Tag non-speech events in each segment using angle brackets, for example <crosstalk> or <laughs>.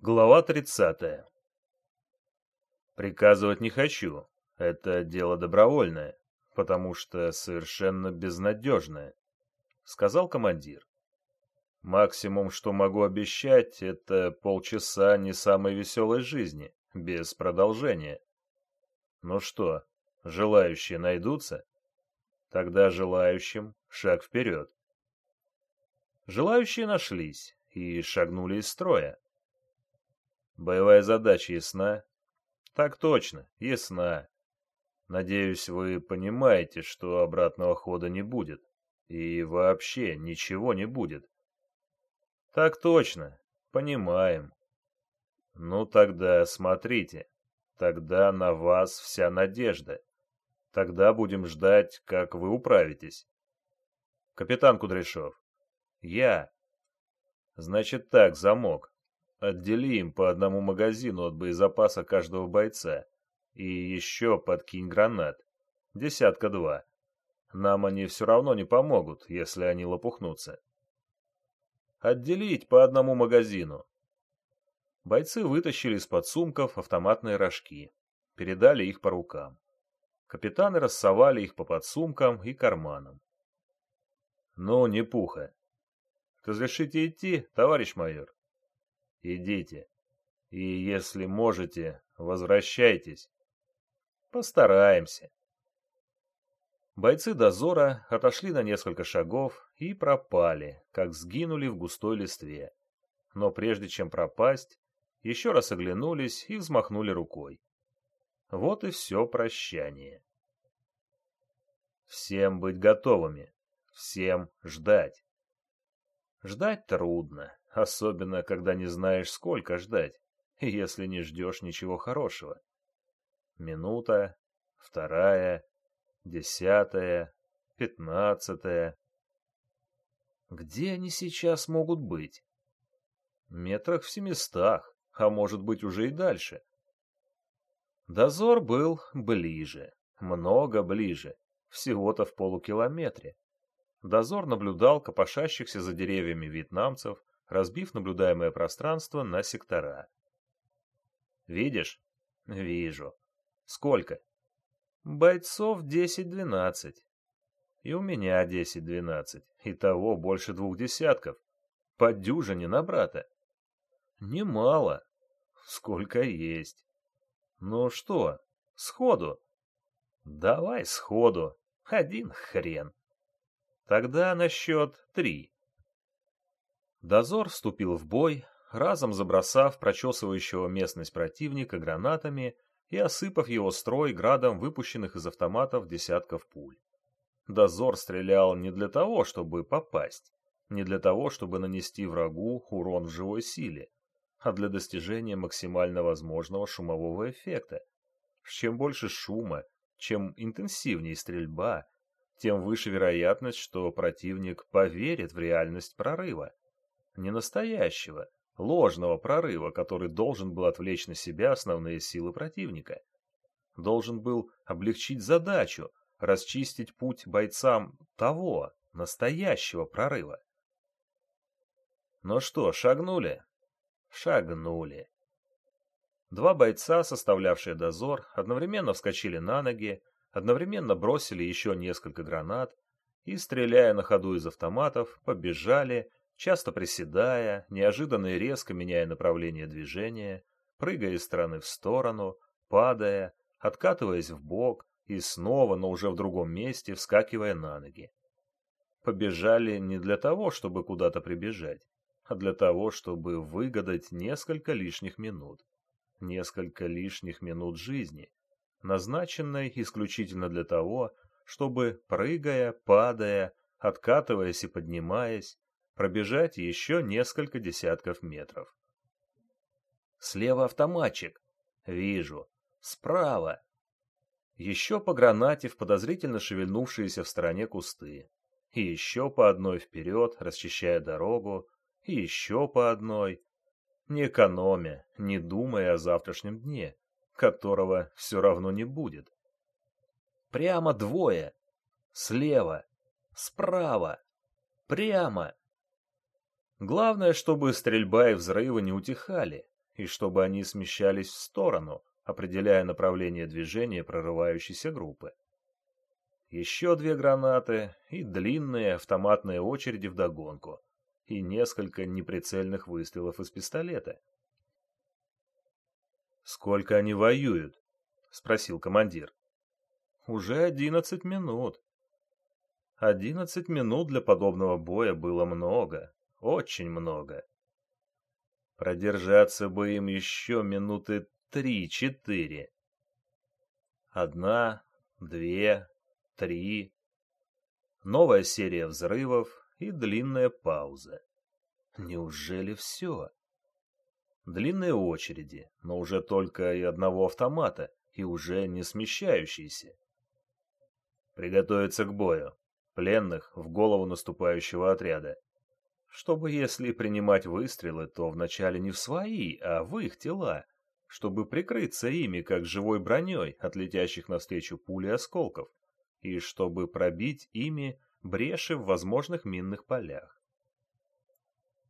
Глава 30. Приказывать не хочу. Это дело добровольное, потому что совершенно безнадежное, сказал командир. Максимум, что могу обещать, это полчаса не самой веселой жизни, без продолжения. Ну что, желающие найдутся? Тогда желающим шаг вперед. Желающие нашлись и шагнули из строя. Боевая задача ясна? Так точно, ясна. Надеюсь, вы понимаете, что обратного хода не будет. И вообще ничего не будет. Так точно, понимаем. Ну тогда смотрите. Тогда на вас вся надежда. Тогда будем ждать, как вы управитесь. Капитан Кудряшов. Я. Значит так, замок. Отдели им по одному магазину от боезапаса каждого бойца. И еще подкинь гранат. Десятка два. Нам они все равно не помогут, если они лопухнутся. Отделить по одному магазину. Бойцы вытащили из-под сумков автоматные рожки. Передали их по рукам. Капитаны рассовали их по подсумкам и карманам. «Ну, не пуха. Разрешите идти, товарищ майор?» Идите. И если можете, возвращайтесь. Постараемся. Бойцы дозора отошли на несколько шагов и пропали, как сгинули в густой листве. Но прежде чем пропасть, еще раз оглянулись и взмахнули рукой. Вот и все прощание. Всем быть готовыми, всем ждать. Ждать трудно, особенно когда не знаешь, сколько ждать, <laughs> если не ждешь ничего хорошего. Минута, вторая, десятая, пятнадцатая. Где они сейчас могут быть? Метрах в семистах, а может быть уже и дальше. Дозор был ближе, много ближе, всего-то в полукилометре. Дозор наблюдал копошащихся за деревьями вьетнамцев, разбив наблюдаемое пространство на сектора. «Видишь?» «Вижу. Сколько?» «Бойцов десять-двенадцать. И у меня десять-двенадцать. Итого больше двух десятков. По дюжине на брата. Немало. Сколько есть. Ну что, сходу?» «Давай сходу. Один хрен». Тогда на счет три. Дозор вступил в бой, разом забросав прочесывающего местность противника гранатами и осыпав его строй градом выпущенных из автоматов десятков пуль. Дозор стрелял не для того, чтобы попасть, не для того, чтобы нанести врагу урон в живой силе, а для достижения максимально возможного шумового эффекта. Чем больше шума, чем интенсивнее стрельба, тем выше вероятность, что противник поверит в реальность прорыва не настоящего, ложного прорыва, который должен был отвлечь на себя основные силы противника. Должен был облегчить задачу, расчистить путь бойцам того, настоящего прорыва. Ну что, шагнули? Шагнули. Два бойца, составлявшие дозор, одновременно вскочили на ноги, одновременно бросили еще несколько гранат и, стреляя на ходу из автоматов, побежали, часто приседая, неожиданно и резко меняя направление движения, прыгая из стороны в сторону, падая, откатываясь в бок и снова, но уже в другом месте, вскакивая на ноги. Побежали не для того, чтобы куда-то прибежать, а для того, чтобы выгадать несколько лишних минут. Несколько лишних минут жизни, назначенной исключительно для того, чтобы, прыгая, падая, откатываясь и поднимаясь, пробежать еще несколько десятков метров. Слева автоматчик. Вижу. Справа. Еще по гранате в подозрительно шевельнувшиеся в стороне кусты. И еще по одной вперед, расчищая дорогу. И еще по одной. Не экономя, не думая о завтрашнем дне, которого все равно не будет. Прямо двое. Слева. Справа. Прямо. Главное, чтобы стрельба и взрывы не утихали, и чтобы они смещались в сторону, определяя направление движения прорывающейся группы. Еще две гранаты и длинные автоматные очереди вдогонку, и несколько неприцельных выстрелов из пистолета. «Сколько они воюют?» — спросил командир. «Уже одиннадцать минут». Одиннадцать минут для подобного боя было много, очень много. Продержаться бы им еще минуты три-четыре. Одна, две, три. Новая серия взрывов и длинная пауза. Неужели все? Длинные очереди, но уже только и одного автомата, и уже не смещающиеся. Приготовиться к бою. Пленных в голову наступающего отряда чтобы, если принимать выстрелы, то вначале не в свои, а в их тела, чтобы прикрыться ими, как живой броней от летящих навстречу пули осколков, и чтобы пробить ими бреши в возможных минных полях.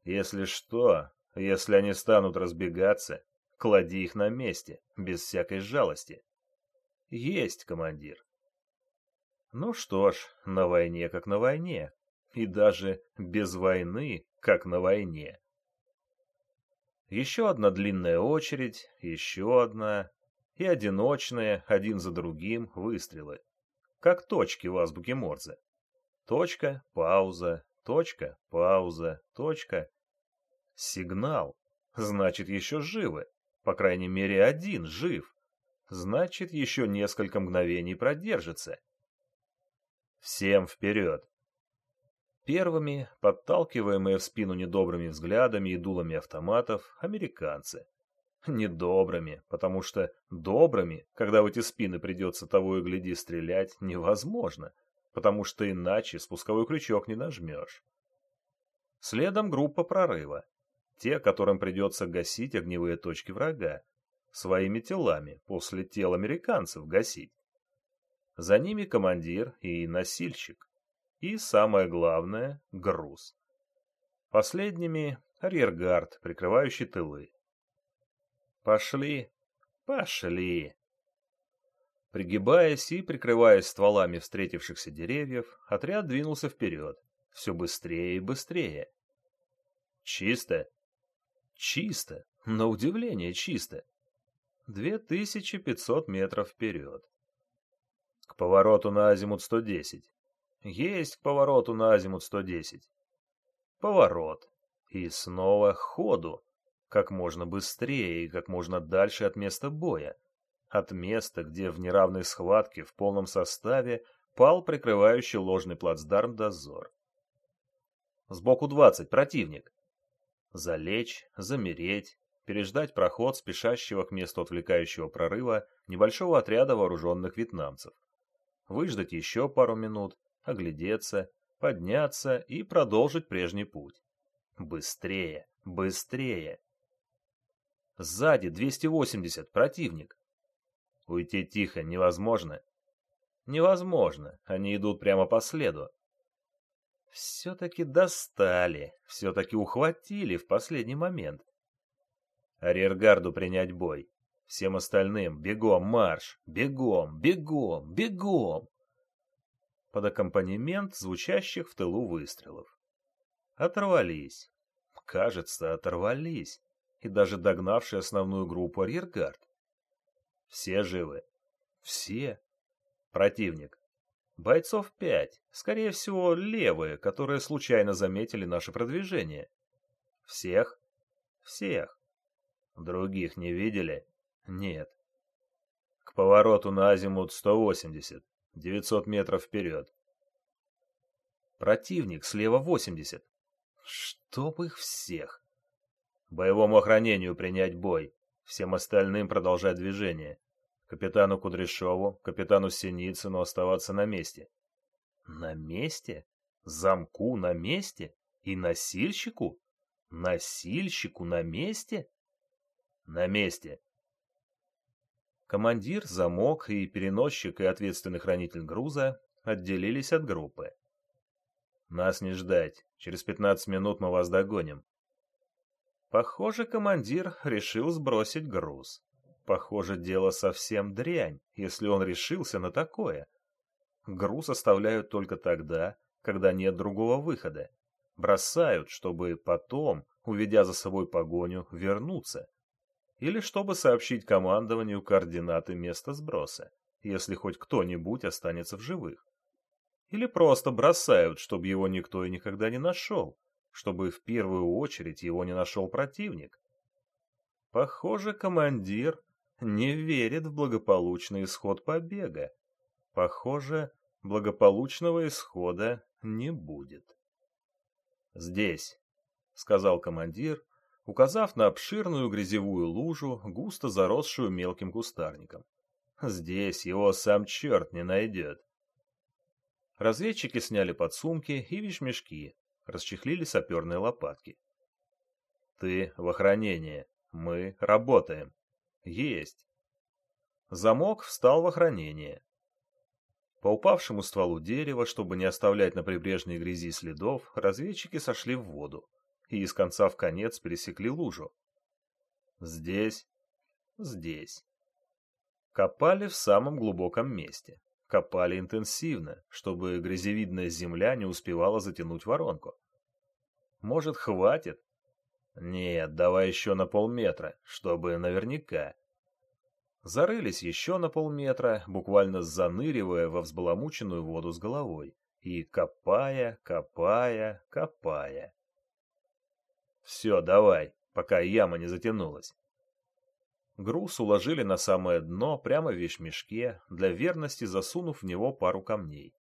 Если что, если они станут разбегаться, клади их на месте, без всякой жалости. Есть, командир. Ну что ж, на войне как на войне и даже без войны, как на войне. Еще одна длинная очередь, еще одна, и одиночные, один за другим, выстрелы. Как точки в азбуке Морзе. Точка, пауза, точка, пауза, точка. Сигнал. Значит, еще живы. По крайней мере, один жив. Значит, еще несколько мгновений продержится. Всем вперед! Первыми, подталкиваемые в спину недобрыми взглядами и дулами автоматов, американцы. Недобрыми, потому что добрыми, когда в эти спины придется того и гляди стрелять, невозможно, потому что иначе спусковой крючок не нажмешь. Следом группа прорыва. Те, которым придется гасить огневые точки врага. Своими телами, после тел американцев гасить. За ними командир и носильщик и, самое главное, груз. Последними — арьергард, прикрывающий тылы. Пошли, пошли. Пригибаясь и прикрываясь стволами встретившихся деревьев, отряд двинулся вперед, все быстрее и быстрее. Чисто? Чисто, на удивление чисто. 2500 метров вперед. К повороту на азимут 110. Есть к повороту на азимут 110. Поворот. И снова ходу. Как можно быстрее и как можно дальше от места боя. От места, где в неравной схватке в полном составе пал прикрывающий ложный плацдарм дозор. Сбоку 20, противник. Залечь, замереть, переждать проход спешащего к месту отвлекающего прорыва небольшого отряда вооруженных вьетнамцев. Выждать еще пару минут, оглядеться, подняться и продолжить прежний путь. Быстрее, быстрее. Сзади 280, противник. Уйти тихо невозможно. Невозможно, они идут прямо по следу. Все-таки достали, все-таки ухватили в последний момент. Арьергарду принять бой. Всем остальным бегом марш, бегом, бегом, бегом под аккомпанемент звучащих в тылу выстрелов. Оторвались. Кажется, оторвались. И даже догнавший основную группу арьергард. Все живы. Все. Противник. Бойцов пять. Скорее всего, левые, которые случайно заметили наше продвижение. Всех? Всех. Других не видели? Нет. К повороту на азимут 180. 900 метров вперед. Противник слева 80. Чтоб их всех. Боевому охранению принять бой. Всем остальным продолжать движение. Капитану Кудряшову, капитану Синицыну оставаться на месте. На месте? Замку на месте? И носильщику? Носильщику на месте? На месте. Командир, замок и переносчик и ответственный хранитель груза отделились от группы. Нас не ждать. Через 15 минут мы вас догоним. Похоже, командир решил сбросить груз. Похоже, дело совсем дрянь, если он решился на такое. Груз оставляют только тогда, когда нет другого выхода. Бросают, чтобы потом, уведя за собой погоню, вернуться. Или чтобы сообщить командованию координаты места сброса, если хоть кто-нибудь останется в живых. Или просто бросают, чтобы его никто и никогда не нашел, чтобы в первую очередь его не нашел противник. Похоже, командир не верит в благополучный исход побега. Похоже, благополучного исхода не будет. «Здесь», — сказал командир, указав на обширную грязевую лужу, густо заросшую мелким кустарником. «Здесь его сам черт не найдет». Разведчики сняли подсумки и вещмешки, расчехлили саперные лопатки. «Ты в охранении. Мы работаем». «Есть». Замок встал в охранение. По упавшему стволу дерева, чтобы не оставлять на прибрежной грязи следов, разведчики сошли в воду и из конца в конец пересекли лужу. Здесь, здесь. Копали в самом глубоком месте. Копали интенсивно, чтобы грязевидная земля не успевала затянуть воронку. Может, хватит? Нет, давай еще на полметра, чтобы наверняка. Зарылись еще на полметра, буквально заныривая во взбаламученную воду с головой. И копая, копая, копая. Все, давай, пока яма не затянулась. Груз уложили на самое дно прямо в вещмешке, для верности засунув в него пару камней.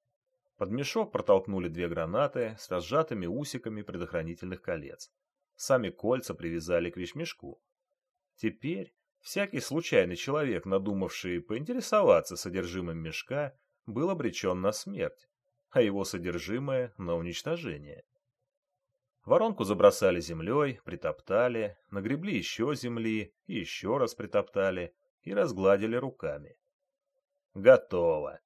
Под мешок протолкнули две гранаты с разжатыми усиками предохранительных колец. Сами кольца привязали к вещмешку. Теперь всякий случайный человек, надумавший поинтересоваться содержимым мешка, был обречен на смерть, а его содержимое — на уничтожение. Воронку забросали землей, притоптали, нагребли еще земли, еще раз притоптали и разгладили руками. Готово.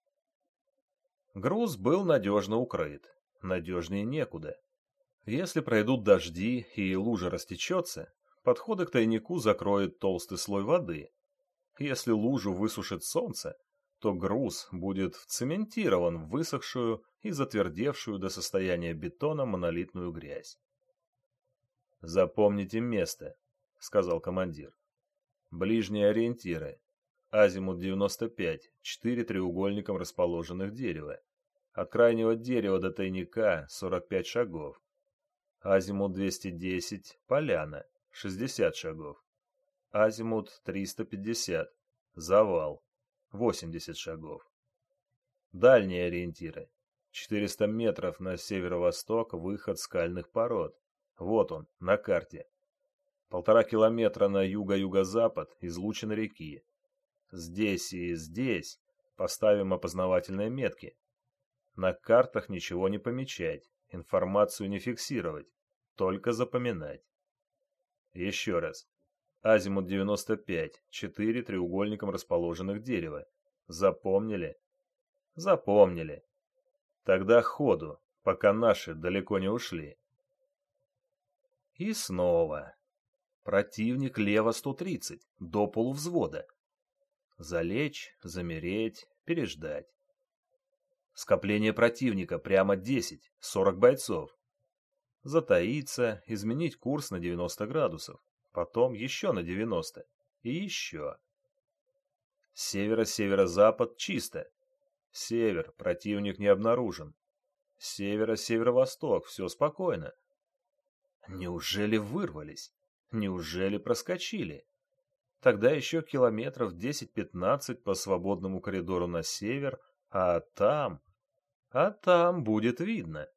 Груз был надежно укрыт. Надежнее некуда. Если пройдут дожди и лужа растечется, подходы к тайнику закроет толстый слой воды. Если лужу высушит солнце, то груз будет вцементирован в высохшую и затвердевшую до состояния бетона монолитную грязь. «Запомните место», — сказал командир. «Ближние ориентиры. Азимут 95, четыре треугольником расположенных дерева. От крайнего дерева до тайника 45 шагов. Азимут 210, поляна, 60 шагов. Азимут 350, завал, 80 шагов. Дальние ориентиры. 400 метров на северо-восток выход скальных пород. Вот он, на карте. Полтора километра на юго-юго-запад излучина реки. Здесь и здесь поставим опознавательные метки. На картах ничего не помечать, информацию не фиксировать, только запоминать. Еще раз. Азимут 95, четыре треугольником расположенных дерева. Запомнили? Запомнили. Тогда ходу, пока наши далеко не ушли. И снова. Противник лево 130, до полувзвода. Залечь, замереть, переждать. Скопление противника прямо 10, 40 бойцов. Затаиться, изменить курс на 90 градусов, потом еще на 90 и еще. Северо-северо-запад чисто. Север, противник не обнаружен. Северо-северо-восток, все спокойно. Неужели вырвались? Неужели проскочили? Тогда еще километров 10-15 по свободному коридору на север, а там... А там будет видно.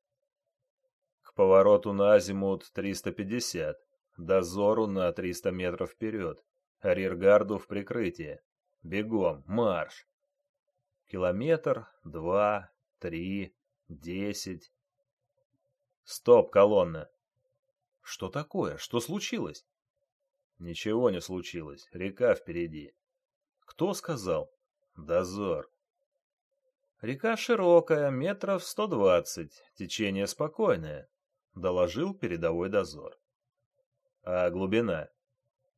К повороту на азимут 350, дозору на 300 метров вперед, арьергарду в прикрытие. Бегом, марш! Километр, два, три, десять. Стоп, колонна! Что такое? Что случилось? Ничего не случилось. Река впереди. Кто сказал? Дозор. Река широкая, метров сто двадцать, течение спокойное, доложил передовой дозор. А глубина?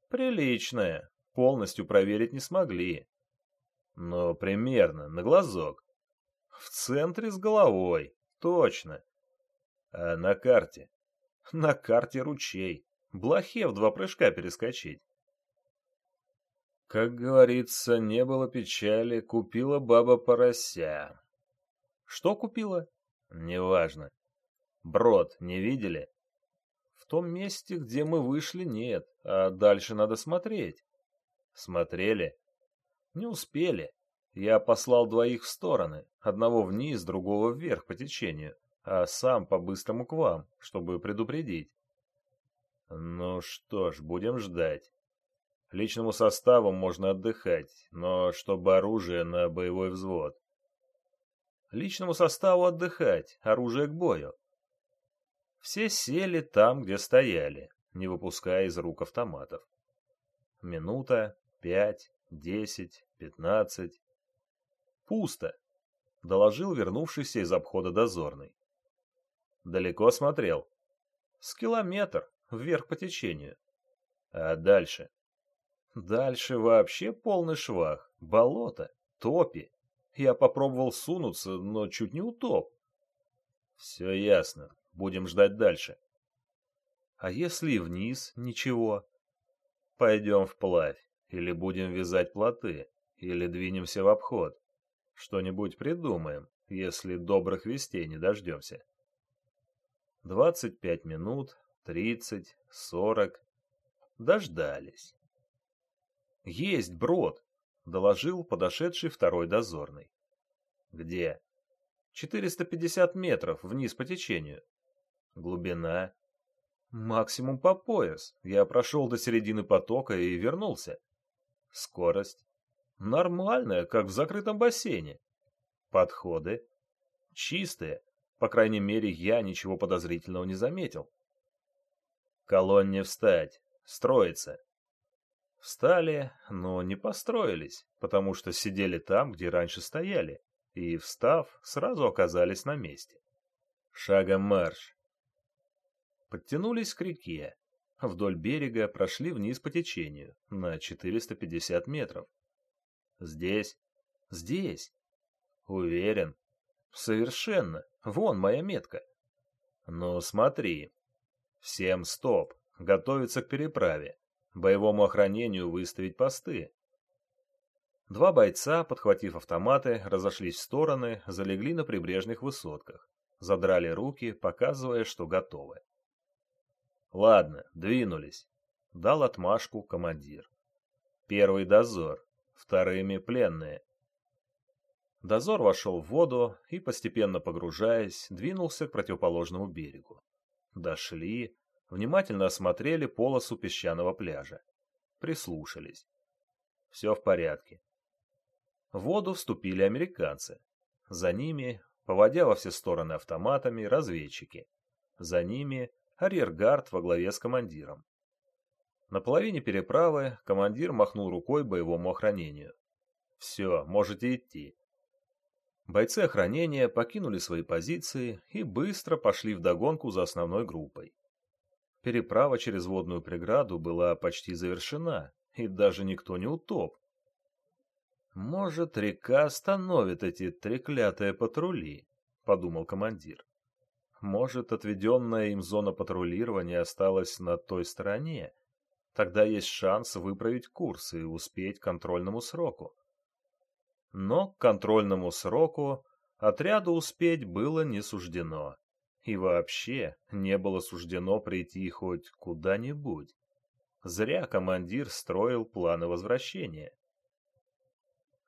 Приличная. Полностью проверить не смогли. Но примерно, на глазок. В центре с головой. Точно. А на карте? На карте ручей. Блохе в два прыжка перескочить. Как говорится, не было печали, купила баба порося. Что купила? Неважно. Брод не видели? В том месте, где мы вышли, нет, а дальше надо смотреть. Смотрели? Не успели. Я послал двоих в стороны, одного вниз, другого вверх по течению, а сам по-быстрому к вам, чтобы предупредить. Ну что ж, будем ждать. Личному составу можно отдыхать, но чтобы оружие на боевой взвод. Личному составу отдыхать, оружие к бою. Все сели там, где стояли, не выпуская из рук автоматов. Минута, пять, десять, пятнадцать. Пусто, доложил вернувшийся из обхода дозорный. Далеко смотрел. С километр, вверх по течению. А дальше? Дальше вообще полный швах, болото, топи. Я попробовал сунуться, но чуть не утоп. Все ясно, будем ждать дальше. А если вниз ничего? Пойдем вплавь, или будем вязать плоты, или двинемся в обход. Что-нибудь придумаем, если добрых вестей не дождемся. Двадцать пять минут, тридцать, сорок. Дождались. «Есть брод», — доложил подошедший второй дозорный. «Где?» «450 метров вниз по течению». «Глубина?» «Максимум по пояс. Я прошел до середины потока и вернулся». «Скорость?» «Нормальная, как в закрытом бассейне». «Подходы?» «Чистые. По крайней мере, я ничего подозрительного не заметил». «Колонне встать. Строиться. Встали, но не построились, потому что сидели там, где раньше стояли, и, встав, сразу оказались на месте. Шагом марш. Подтянулись к реке. Вдоль берега прошли вниз по течению, на 450 метров. Здесь? Здесь. Уверен. Совершенно. Вон моя метка. Ну, смотри. Всем стоп. Готовиться к переправе боевому охранению выставить посты. Два бойца, подхватив автоматы, разошлись в стороны, залегли на прибрежных высотках, задрали руки, показывая, что готовы. «Ладно, двинулись», — дал отмашку командир. «Первый дозор, вторыми пленные». Дозор вошел в воду и, постепенно погружаясь, двинулся к противоположному берегу. Дошли, внимательно осмотрели полосу песчаного пляжа. Прислушались. Все в порядке. В воду вступили американцы. За ними, поводя во все стороны автоматами, разведчики. За ними арьергард во главе с командиром. На половине переправы командир махнул рукой боевому охранению. «Все, можете идти». Бойцы охранения покинули свои позиции и быстро пошли вдогонку за основной группой. Переправа через водную преграду была почти завершена, и даже никто не утоп. «Может, река остановит эти треклятые патрули», — подумал командир. «Может, отведенная им зона патрулирования осталась на той стороне. Тогда есть шанс выправить курс и успеть к контрольному сроку». Но к контрольному сроку отряду успеть было не суждено. И вообще не было суждено прийти хоть куда-нибудь. Зря командир строил планы возвращения.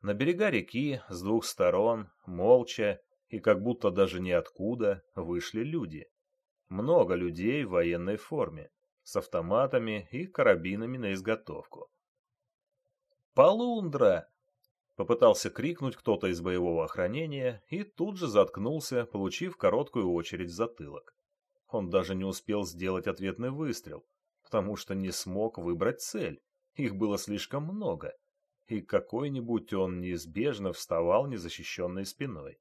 На берега реки с двух сторон, молча и как будто даже ниоткуда, вышли люди. Много людей в военной форме, с автоматами и карабинами на изготовку. «Полундра!» Попытался крикнуть кто-то из боевого охранения и тут же заткнулся, получив короткую очередь в затылок. Он даже не успел сделать ответный выстрел, потому что не смог выбрать цель. Их было слишком много, и какой-нибудь он неизбежно вставал незащищенной спиной.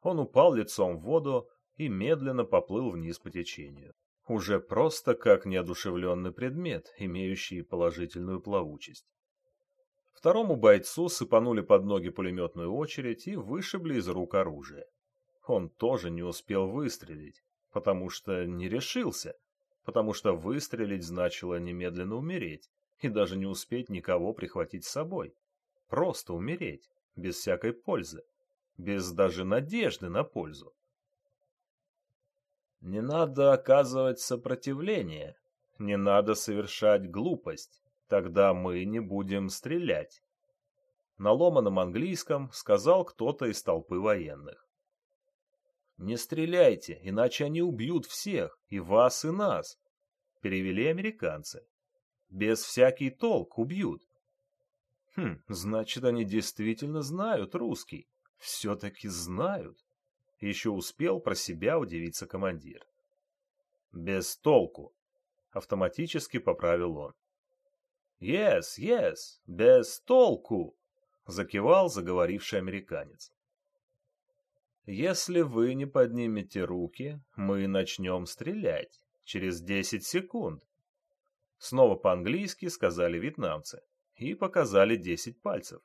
Он упал лицом в воду и медленно поплыл вниз по течению. уже просто как неодушевленный предмет, имеющий положительную плавучесть. Второму бойцу сыпанули под ноги пулеметную очередь и вышибли из рук оружие. Он тоже не успел выстрелить, потому что не решился, потому что выстрелить значило немедленно умереть и даже не успеть никого прихватить с собой. Просто умереть, без всякой пользы, без даже надежды на пользу. Не надо оказывать сопротивление, не надо совершать глупость, тогда мы не будем стрелять. На ломаном английском сказал кто-то из толпы военных. «Не стреляйте, иначе они убьют всех, и вас, и нас», — перевели американцы. «Без всякий толк убьют». Хм, значит, они действительно знают русский. Все-таки знают. Еще успел про себя удивиться командир. Без толку. Автоматически поправил он. Yes, yes, без толку, закивал заговоривший американец. Если вы не поднимете руки, мы начнем стрелять через десять секунд. Снова по-английски сказали вьетнамцы и показали десять пальцев.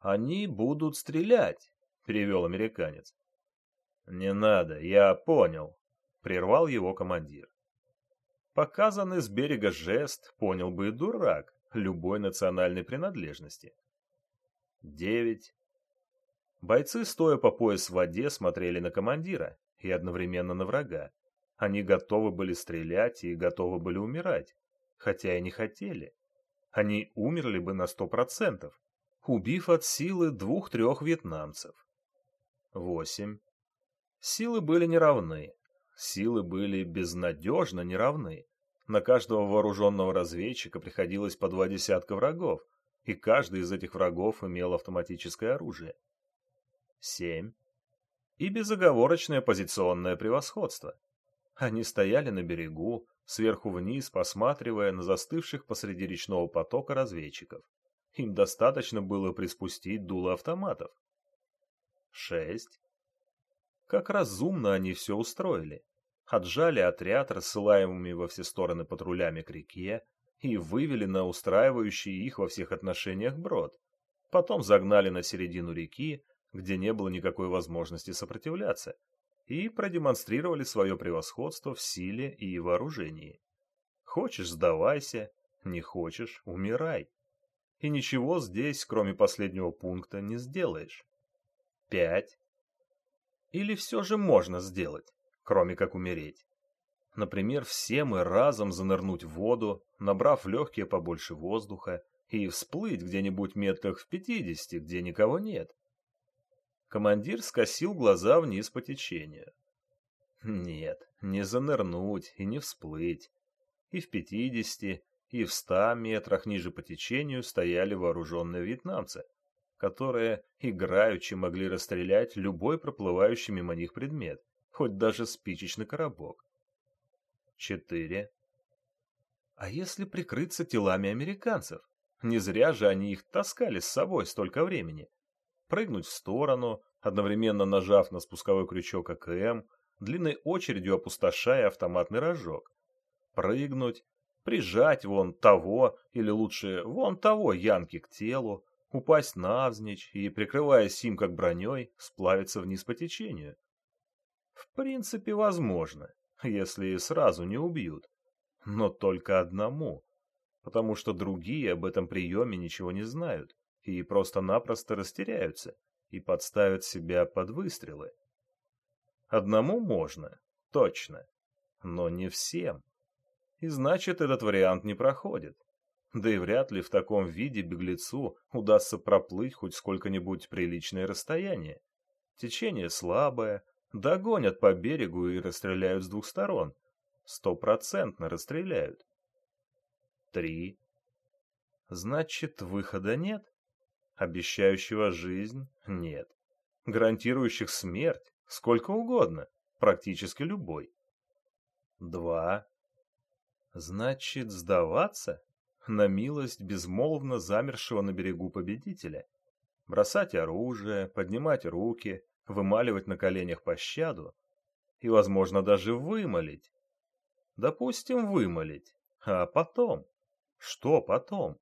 Они будут стрелять, — перевел американец. «Не надо, я понял», — прервал его командир. Показанный с берега жест понял бы и дурак любой национальной принадлежности. Девять. Бойцы, стоя по пояс в воде, смотрели на командира и одновременно на врага. Они готовы были стрелять и готовы были умирать, хотя и не хотели. Они умерли бы на сто процентов, убив от силы двух-трех вьетнамцев. Восемь. Силы были неравны. Силы были безнадежно неравны. На каждого вооруженного разведчика приходилось по два десятка врагов, и каждый из этих врагов имел автоматическое оружие. Семь. И безоговорочное позиционное превосходство. Они стояли на берегу, сверху вниз, посматривая на застывших посреди речного потока разведчиков. Им достаточно было приспустить дуло автоматов. Шесть. Как разумно они все устроили. Отжали отряд, рассылаемыми во все стороны патрулями к реке, и вывели на устраивающий их во всех отношениях брод. Потом загнали на середину реки, где не было никакой возможности сопротивляться, и продемонстрировали свое превосходство в силе и вооружении. Хочешь – сдавайся, не хочешь – умирай. И ничего здесь, кроме последнего пункта, не сделаешь. Пять. Или все же можно сделать, кроме как умереть? Например, все мы разом занырнуть в воду, набрав легкие побольше воздуха, и всплыть где-нибудь метрах в пятидесяти, где никого нет. Командир скосил глаза вниз по течению. Нет, не занырнуть и не всплыть. И в пятидесяти, и в ста метрах ниже по течению стояли вооруженные вьетнамцы, которые играючи могли расстрелять любой проплывающий мимо них предмет, хоть даже спичечный коробок. Четыре. А если прикрыться телами американцев? Не зря же они их таскали с собой столько времени. Прыгнуть в сторону, одновременно нажав на спусковой крючок АКМ, длинной очередью опустошая автоматный рожок. Прыгнуть, прижать вон того, или лучше вон того янки к телу, упасть навзничь и, прикрываясь им как броней, сплавиться вниз по течению. В принципе, возможно, если сразу не убьют. Но только одному, потому что другие об этом приеме ничего не знают и просто-напросто растеряются и подставят себя под выстрелы. Одному можно, точно, но не всем. И значит, этот вариант не проходит. Да и вряд ли в таком виде беглецу удастся проплыть хоть сколько-нибудь приличное расстояние. Течение слабое, догонят по берегу и расстреляют с двух сторон. Стопроцентно расстреляют. Три. Значит, выхода нет? Обещающего жизнь нет. Гарантирующих смерть сколько угодно, практически любой. Два. Значит, сдаваться? на милость безмолвно замершего на берегу победителя. Бросать оружие, поднимать руки, вымаливать на коленях пощаду и, возможно, даже вымолить. Допустим, вымолить. А потом? Что потом?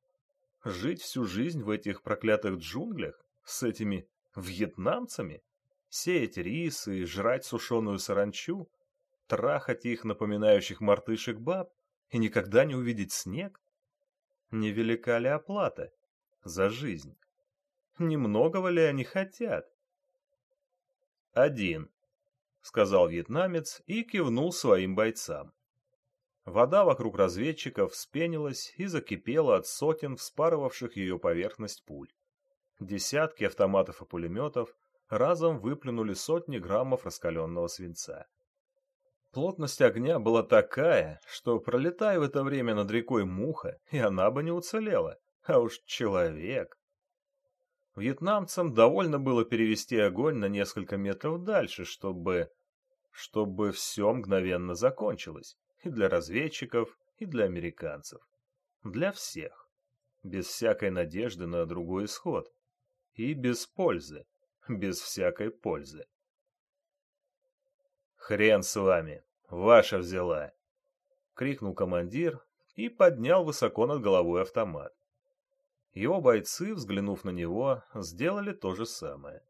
Жить всю жизнь в этих проклятых джунглях? С этими вьетнамцами? Сеять рис и жрать сушеную саранчу? Трахать их, напоминающих мартышек баб? И никогда не увидеть снег? Невелика ли оплата за жизнь? Немногого ли они хотят? Один, сказал вьетнамец и кивнул своим бойцам. Вода вокруг разведчиков вспенилась и закипела от сотен вспарывавших ее поверхность пуль. Десятки автоматов и пулеметов разом выплюнули сотни граммов раскаленного свинца. Плотность огня была такая, что, пролетая в это время над рекой муха, и она бы не уцелела, а уж человек. Вьетнамцам довольно было перевести огонь на несколько метров дальше, чтобы... чтобы все мгновенно закончилось и для разведчиков, и для американцев. Для всех. Без всякой надежды на другой исход. И без пользы. Без всякой пользы. «Хрен с вами! Ваша взяла!» — крикнул командир и поднял высоко над головой автомат. Его бойцы, взглянув на него, сделали то же самое.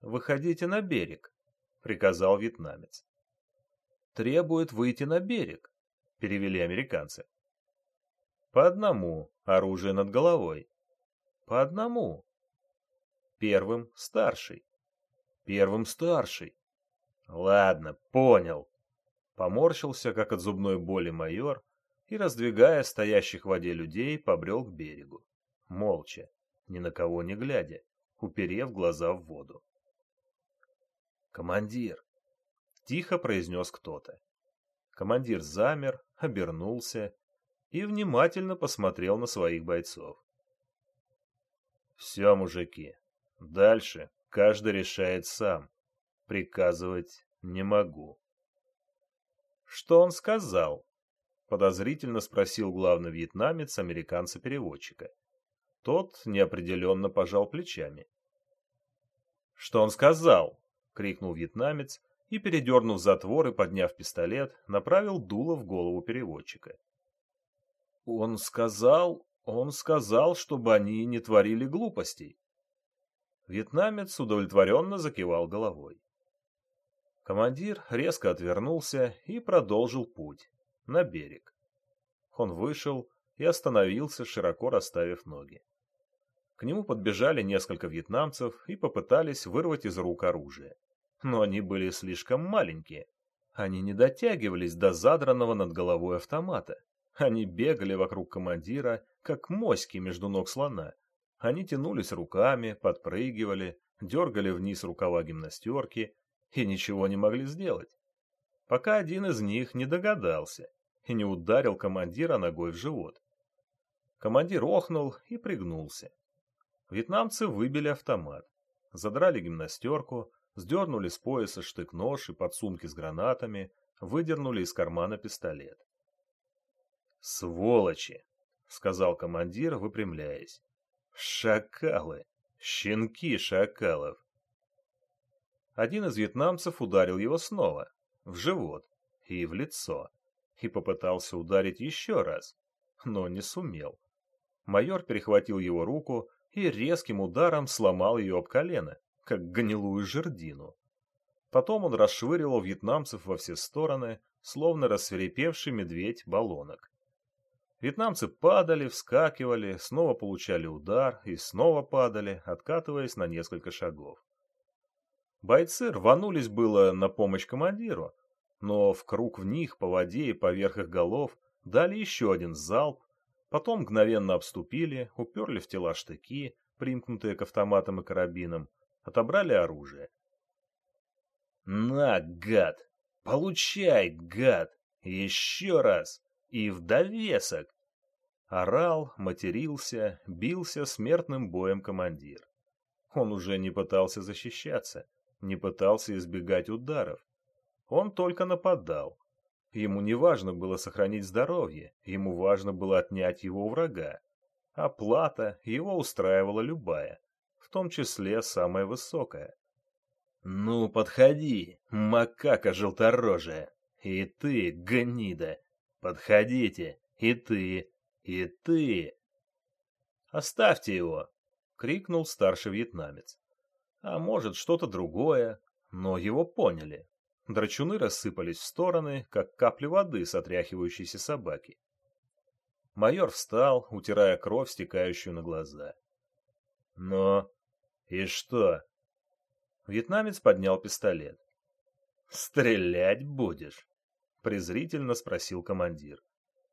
«Выходите на берег», — приказал вьетнамец требует выйти на берег, перевели американцы. По одному, оружие над головой. По одному. Первым старший. Первым старший. Ладно, понял. Поморщился, как от зубной боли майор, и, раздвигая стоящих в воде людей, побрел к берегу. Молча, ни на кого не глядя, уперев глаза в воду. «Командир, — тихо произнес кто-то. Командир замер, обернулся и внимательно посмотрел на своих бойцов. «Все, мужики, дальше каждый решает сам. Приказывать не могу». «Что он сказал?» — подозрительно спросил главный вьетнамец американца-переводчика. Тот неопределенно пожал плечами. «Что он сказал?» — крикнул вьетнамец, и, передернув затвор и подняв пистолет, направил дуло в голову переводчика. «Он сказал... он сказал, чтобы они не творили глупостей». Вьетнамец удовлетворенно закивал головой. Командир резко отвернулся и продолжил путь, на берег. Он вышел и остановился, широко расставив ноги. К нему подбежали несколько вьетнамцев и попытались вырвать из рук оружие но они были слишком маленькие. Они не дотягивались до задранного над головой автомата. Они бегали вокруг командира, как моськи между ног слона. Они тянулись руками, подпрыгивали, дергали вниз рукава гимнастерки и ничего не могли сделать. Пока один из них не догадался и не ударил командира ногой в живот. Командир охнул и пригнулся. Вьетнамцы выбили автомат, задрали гимнастерку, сдернули с пояса штык-нож и подсумки с гранатами, выдернули из кармана пистолет. «Сволочи!» — сказал командир, выпрямляясь. «Шакалы! Щенки шакалов!» Один из вьетнамцев ударил его снова, в живот и в лицо, и попытался ударить еще раз, но не сумел. Майор перехватил его руку и резким ударом сломал ее об колено, как гнилую жердину. Потом он расшвыривал вьетнамцев во все стороны, словно рассверепевший медведь баллонок. Вьетнамцы падали, вскакивали, снова получали удар и снова падали, откатываясь на несколько шагов. Бойцы рванулись было на помощь командиру, но в круг в них по воде и поверх их голов дали еще один залп, потом мгновенно обступили, уперли в тела штыки, примкнутые к автоматам и карабинам, отобрали оружие. «На, гад! Получай, гад! Еще раз! И в довесок!» Орал, матерился, бился смертным боем командир. Он уже не пытался защищаться, не пытался избегать ударов. Он только нападал. Ему не важно было сохранить здоровье, ему важно было отнять его у врага. Оплата его устраивала любая в том числе самая высокая. «Ну, подходи, макака желторожая, И ты, гнида! Подходите! И ты! И ты!» «Оставьте его!» — крикнул старший вьетнамец. А может, что-то другое, но его поняли. Драчуны рассыпались в стороны, как капли воды с отряхивающейся собаки. Майор встал, утирая кровь, стекающую на глаза. «Но... и что?» Вьетнамец поднял пистолет. «Стрелять будешь?» — презрительно спросил командир.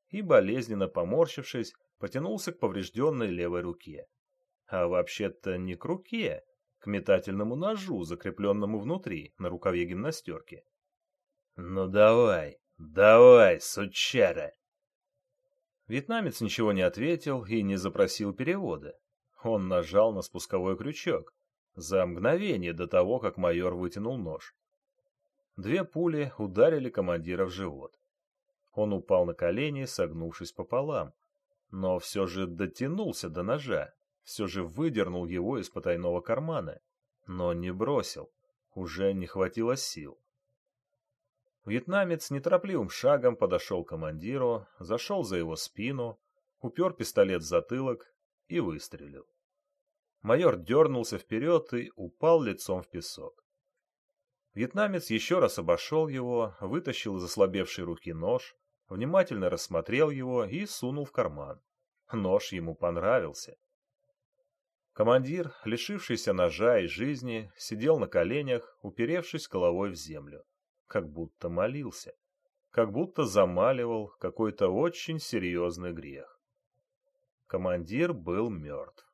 И, болезненно поморщившись, потянулся к поврежденной левой руке. А вообще-то не к руке, к метательному ножу, закрепленному внутри, на рукаве гимнастерки. «Ну давай, давай, сучара!» Вьетнамец ничего не ответил и не запросил перевода. Он нажал на спусковой крючок за мгновение до того, как майор вытянул нож. Две пули ударили командира в живот. Он упал на колени, согнувшись пополам, но все же дотянулся до ножа, все же выдернул его из потайного кармана, но не бросил, уже не хватило сил. Вьетнамец неторопливым шагом подошел к командиру, зашел за его спину, упер пистолет в затылок и выстрелил. Майор дернулся вперед и упал лицом в песок. Вьетнамец еще раз обошел его, вытащил из ослабевшей руки нож, внимательно рассмотрел его и сунул в карман. Нож ему понравился. Командир, лишившийся ножа и жизни, сидел на коленях, уперевшись головой в землю, как будто молился, как будто замаливал какой-то очень серьезный грех. Командир был мертв.